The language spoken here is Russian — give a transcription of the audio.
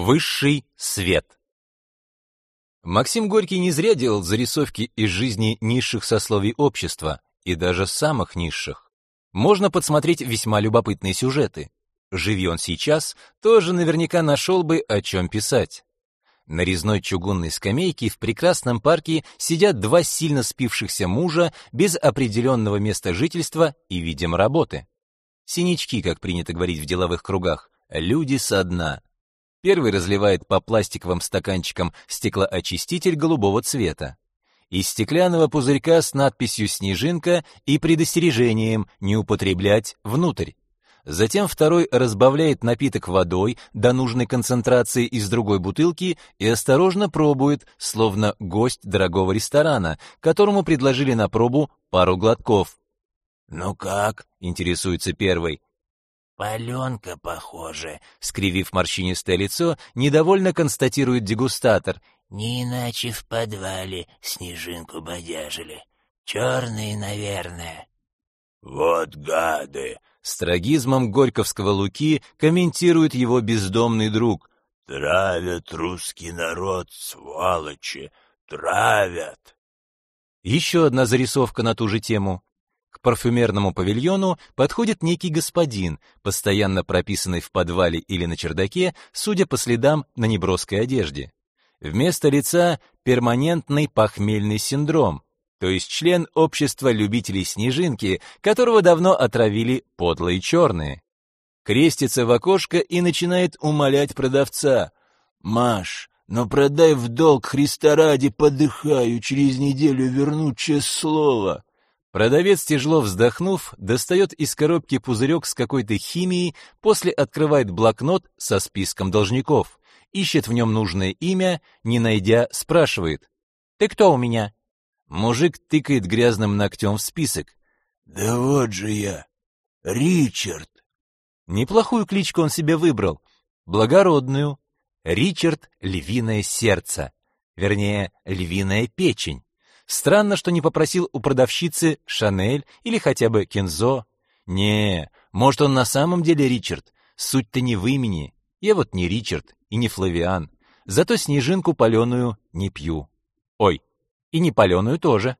Высший свет. Максим Горький не зря делал зарисовки из жизни низших сословий общества и даже самых низших. Можно подсмотреть весьма любопытные сюжеты. Живи он сейчас, тоже наверняка нашел бы о чем писать. На резной чугунной скамейке в прекрасном парке сидят два сильно спившихся мужа без определенного места жительства и, видимо, работы. Синячки, как принято говорить в деловых кругах, люди со дна. Первый разливает по пластиковым стаканчикам стеклоочиститель голубого цвета. Из стеклянного пузырька с надписью «Снежинка» и предостережением «Не употреблять внутрь». Затем второй разбавляет напиток водой до нужной концентрации из другой бутылки и осторожно пробует, словно гость дорогого ресторана, которому предложили на пробу пару глотков. «Ну как?» — интересуется первый. «Паленка, похоже», — скривив морщинистое лицо, недовольно констатирует дегустатор. «Не иначе в подвале снежинку бодяжили. Черные, наверное». «Вот гады!» — с трагизмом горьковского Луки комментирует его бездомный друг. «Травят русский народ, сволочи! Травят!» Еще одна зарисовка на ту же тему. К парфюмерному павильону подходит некий господин, постоянно прописанный в подвале или на чердаке, судя по следам на неброской одежде. Вместо лица перманентный похмельный синдром, то есть член общества любителей снежинки, которого давно отравили подлые черные. Крестится в окошко и начинает умолять продавца. «Маш, но продай в долг Христа ради, подыхаю, через неделю верну честное слово». Продавец, тяжело вздохнув, достает из коробки пузырек с какой-то химией, после открывает блокнот со списком должников, ищет в нем нужное имя, не найдя, спрашивает. «Ты кто у меня?» Мужик тыкает грязным ногтем в список. «Да вот же я, Ричард!» Неплохую кличку он себе выбрал, благородную. Ричард — львиное сердце, вернее, львиная печень. Странно, что не попросил у продавщицы Шанель или хотя бы Кензо. Не, может, он на самом деле Ричард. Суть-то не в имени. Я вот не Ричард и не Флавиан. Зато снежинку паленую не пью. Ой, и не паленую тоже.